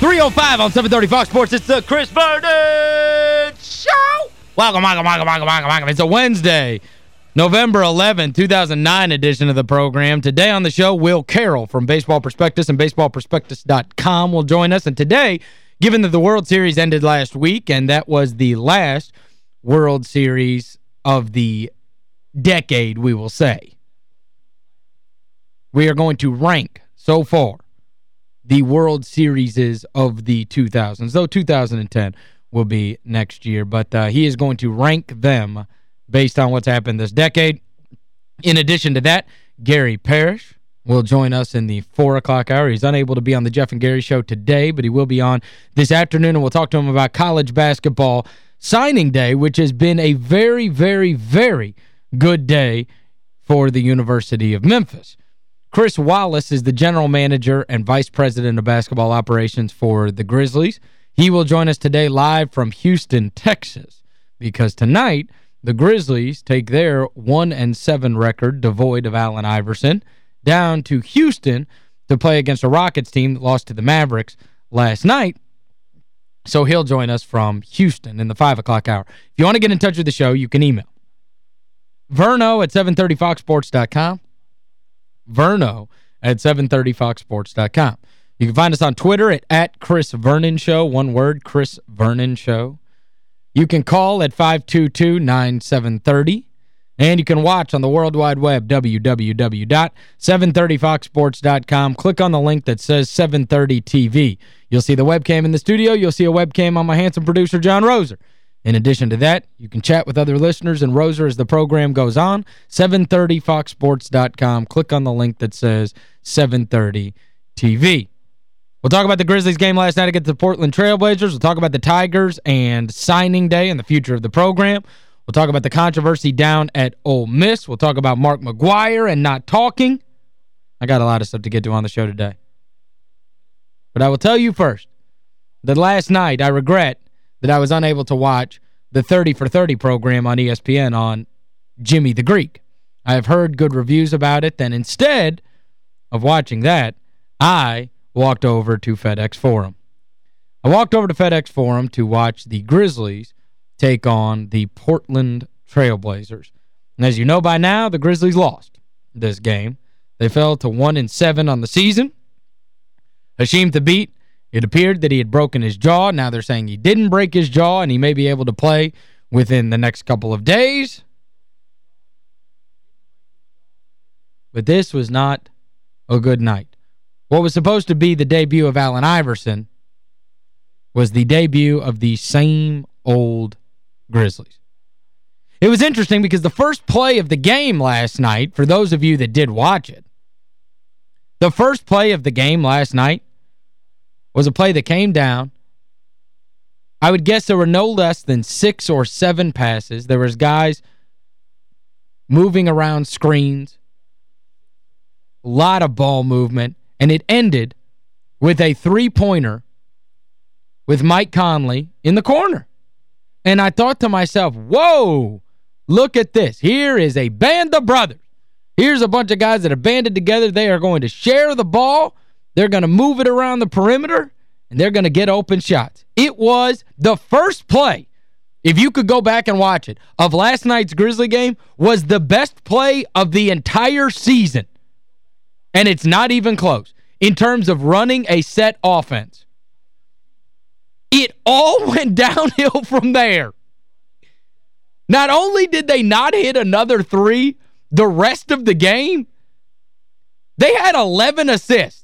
305 on 730 Fox Sports. It's the Chris Vernon Show. Welcome, welcome, welcome, welcome, welcome, welcome. It's a Wednesday, November 11, 2009 edition of the program. Today on the show, Will Carroll from Baseball Prospectus and BaseballProspectus.com will join us. And today, given that the World Series ended last week, and that was the last World Series of the decade, we will say, we are going to rank so far the World Series of the 2000s, though 2010 will be next year. But uh, he is going to rank them based on what's happened this decade. In addition to that, Gary Parrish will join us in the 4 o'clock hour. He's unable to be on the Jeff and Gary show today, but he will be on this afternoon, and we'll talk to him about college basketball signing day, which has been a very, very, very good day for the University of Memphis. Chris Wallace is the general manager and vice president of basketball operations for the Grizzlies. He will join us today live from Houston, Texas, because tonight the Grizzlies take their 1 and 7 record devoid of Allen Iverson down to Houston to play against a Rockets team that lost to the Mavericks last night. So he'll join us from Houston in the 5 o'clock hour. If you want to get in touch with the show, you can email verno at 730foxsports.com verno at 730foxsports.com. You can find us on Twitter at, at Chris Vernon Show, one word, Chris Vernon Show. You can call at 522-9730. And you can watch on the World Wide Web, www.730foxsports.com. Click on the link that says 730 TV. You'll see the webcam in the studio. You'll see a webcam on my handsome producer, John Roser. In addition to that, you can chat with other listeners and Roser as the program goes on. 730foxsports.com. Click on the link that says 730 TV. We'll talk about the Grizzlies game last night against the Portland Trailblazers. We'll talk about the Tigers and signing day and the future of the program. We'll talk about the controversy down at Ole Miss. We'll talk about Mark McGwire and not talking. I got a lot of stuff to get to on the show today. But I will tell you first that last night I regret that I was unable to watch the 30 for 30 program on ESPN on Jimmy the Greek. I have heard good reviews about it, then instead of watching that, I walked over to FedEx Forum. I walked over to FedEx Forum to watch the Grizzlies take on the Portland Trailblazers. And as you know by now, the Grizzlies lost this game. They fell to 1 and 7 on the season. Hasheem Thabeet it appeared that he had broken his jaw. Now they're saying he didn't break his jaw and he may be able to play within the next couple of days. But this was not a good night. What was supposed to be the debut of Allen Iverson was the debut of the same old Grizzlies. It was interesting because the first play of the game last night, for those of you that did watch it, the first play of the game last night was a play that came down. I would guess there were no less than six or seven passes. There was guys moving around screens, a lot of ball movement, and it ended with a three-pointer with Mike Conley in the corner. And I thought to myself, whoa, look at this. Here is a band of brothers. Here's a bunch of guys that are banded together. They are going to share the ball. They're going to move it around the perimeter, and they're going to get open shots. It was the first play, if you could go back and watch it, of last night's Grizzly game was the best play of the entire season. And it's not even close in terms of running a set offense. It all went downhill from there. Not only did they not hit another three the rest of the game, they had 11 assists.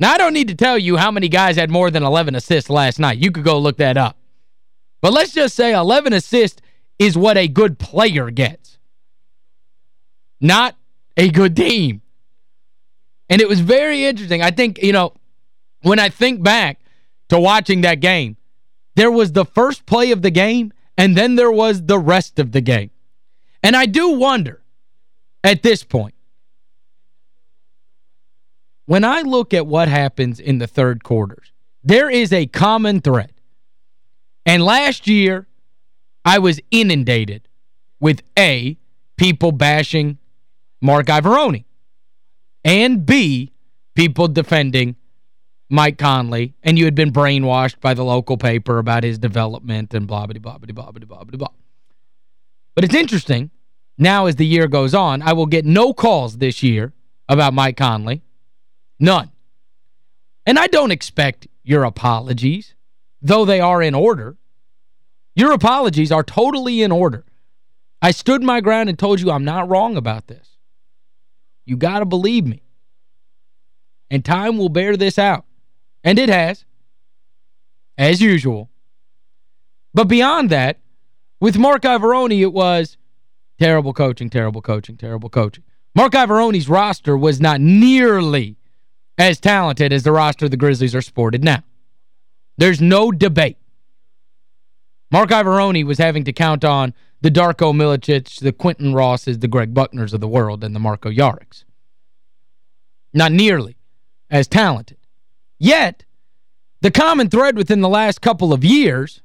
Now, I don't need to tell you how many guys had more than 11 assists last night. You could go look that up. But let's just say 11 assists is what a good player gets. Not a good team. And it was very interesting. I think, you know, when I think back to watching that game, there was the first play of the game, and then there was the rest of the game. And I do wonder, at this point, when I look at what happens in the third quarters, there is a common thread. And last year, I was inundated with A, people bashing Marc Iavaroni, and B, people defending Mike Conley and you had been brainwashed by the local paper about his development and blah, blah, blah, blah, blah, blah, blah, blah. But it's interesting, now as the year goes on, I will get no calls this year about Mike Conley. None. And I don't expect your apologies, though they are in order. Your apologies are totally in order. I stood my ground and told you I'm not wrong about this. You got to believe me. And time will bear this out. And it has. As usual. But beyond that, with Marc Iavaroni, it was terrible coaching, terrible coaching, terrible coaching. Marc Iavaroni's roster was not nearly as talented as the roster the Grizzlies are sported now. There's no debate. Marc Iavaroni was having to count on the Darko Milicic, the Quinton Rosses, the Greg Buckners of the world, and the Marko Jarics. Not nearly as talented. Yet, the common thread within the last couple of years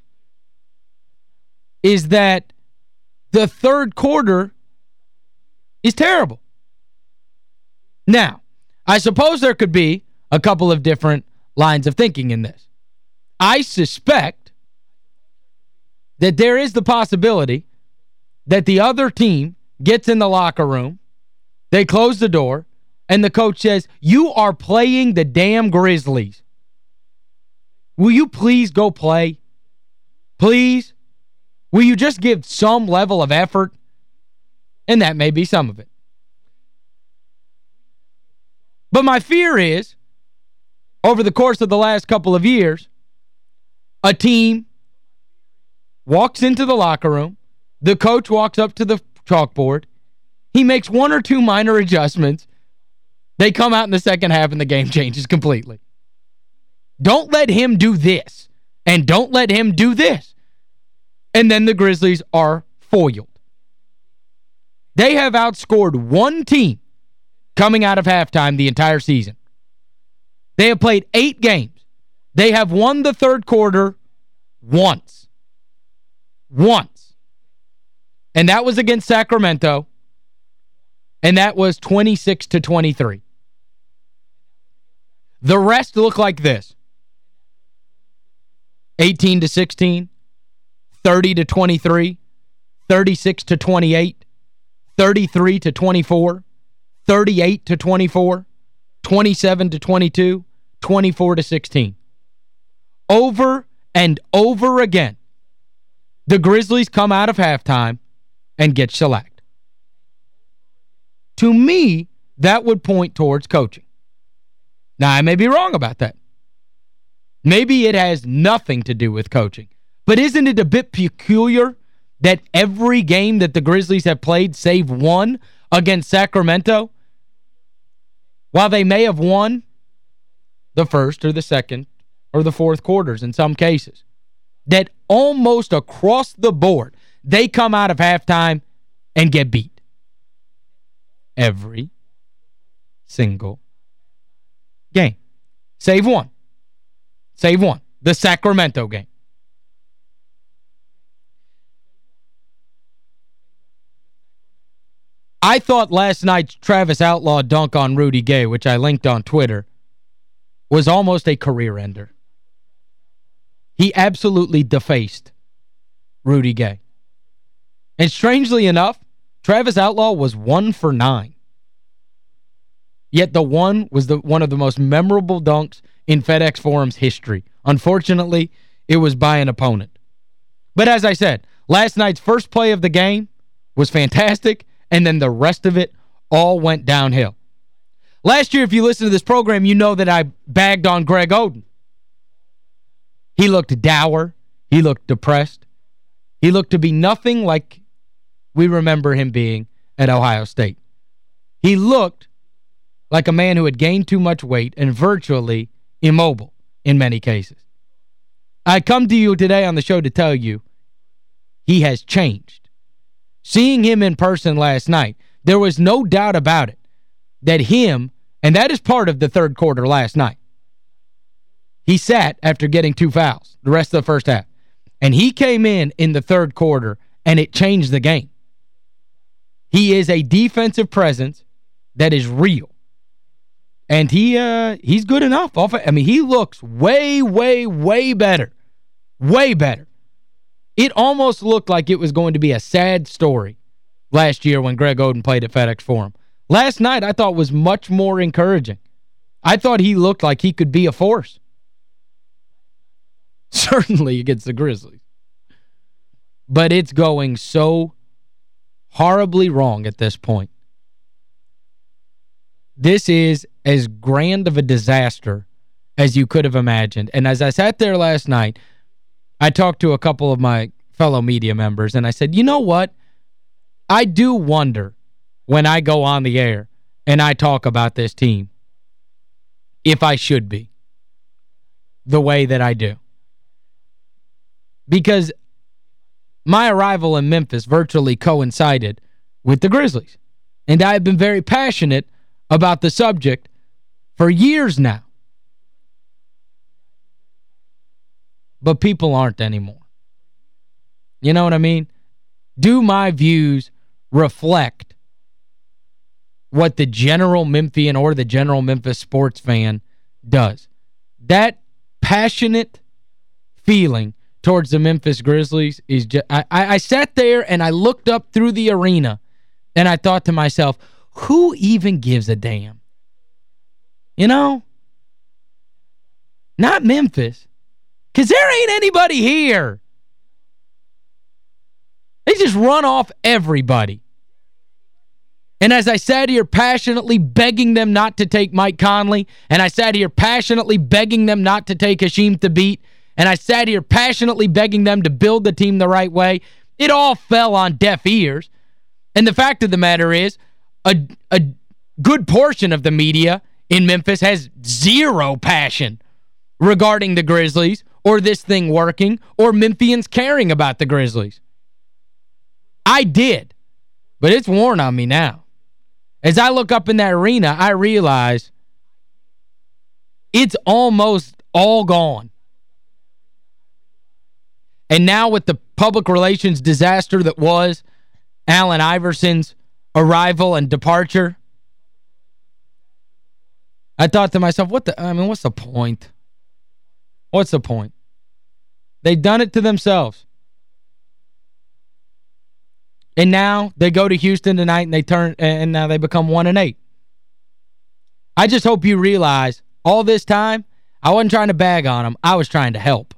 is that the third quarter is terrible. Now, I suppose there could be a couple of different lines of thinking in this. I suspect that there is the possibility that the other team gets in the locker room, they close the door, and the coach says, you are playing the damn Grizzlies. Will you please go play? Please? Will you just give some level of effort? And that may be some of it. But my fear is, over the course of the last couple of years, a team walks into the locker room, the coach walks up to the chalkboard, he makes one or two minor adjustments, they come out in the second half and the game changes completely. Don't let him do this. And don't let him do this. And then the Grizzlies are foiled. They have outscored one team coming out of halftime the entire season. They have played eight games. They have won the third quarter once. Once. And that was against Sacramento. And that was 26 to 23. The rest look like this. 18 to 16, 30 to 23, 36 to 28, 33 to 24, 38 to 24, 27 to 22, 24 to 16. Over and over again, the Grizzlies come out of halftime and get shellacked. To me, that would point towards coaching. Now, I may be wrong about that. Maybe it has nothing to do with coaching. But isn't it a bit peculiar that every game that the Grizzlies have played, save one against Sacramento, while they may have won the first or the second or the fourth quarters in some cases, that almost across the board, they come out of halftime and get beat. Every single game. Save one. Save one. The Sacramento game. I thought last night's Travis Outlaw dunk on Rudy Gay, which I linked on Twitter, was almost a career ender. He absolutely defaced Rudy Gay. And strangely enough, Travis Outlaw was one for nine. Yet the one was the one of the most memorable dunks in FedEx Forum's history. Unfortunately, it was by an opponent. But as I said, last night's first play of the game was fantastic, and then the rest of it all went downhill. Last year, if you listen to this program, you know that I bagged on Greg Oden. He looked dour. He looked depressed. He looked to be nothing like we remember him being at Ohio State. He looked like a man who had gained too much weight and virtually immobile in many cases. I come to you today on the show to tell you he has changed. Seeing him in person last night, there was no doubt about it that him, and that is part of the third quarter last night, he sat after getting two fouls the rest of the first half. And he came in in the third quarter, and it changed the game. He is a defensive presence that is real. And he uh he's good enough. I mean, he looks way, way, way better. Way better. It almost looked like it was going to be a sad story last year when Greg Oden played at FedEx Forum. Last night I thought was much more encouraging. I thought he looked like he could be a force. Certainly against the Grizzlies. But it's going so horribly wrong at this point. This is as grand of a disaster as you could have imagined. And as I sat there last night, I talked to a couple of my fellow media members, and I said, you know what? I do wonder when I go on the air and I talk about this team if I should be the way that I do. Because my arrival in Memphis virtually coincided with the Grizzlies. And I have been very passionate about the subject for years now. But people aren't anymore. You know what I mean? Do my views reflect what the general Memphian or the general Memphis sports fan does? That passionate feeling towards the Memphis Grizzlies is just I, I sat there and I looked up through the arena and I thought to myself, who even gives a damn? You know? Not Memphis. Because there ain't anybody here. They just run off everybody. And as I sat here passionately begging them not to take Mike Conley, and I sat here passionately begging them not to take Hasheem Thabeet, and I sat here passionately begging them to build the team the right way, it all fell on deaf ears. And the fact of the matter is, a, a good portion of the media in Memphis has zero passion regarding the Grizzlies or this thing working or Memphians caring about the Grizzlies. I did, but it's worn on me now. As I look up in that arena, I realize it's almost all gone. And now with the public relations disaster that was Allen Iverson's arrival and departure, I thought to myself, what the I mean, what's the point? What's the point? They've done it to themselves. And now they go to Houston tonight and they turn and now they become 1 and 8. I just hope you realize all this time I wasn't trying to bag on them. I was trying to help.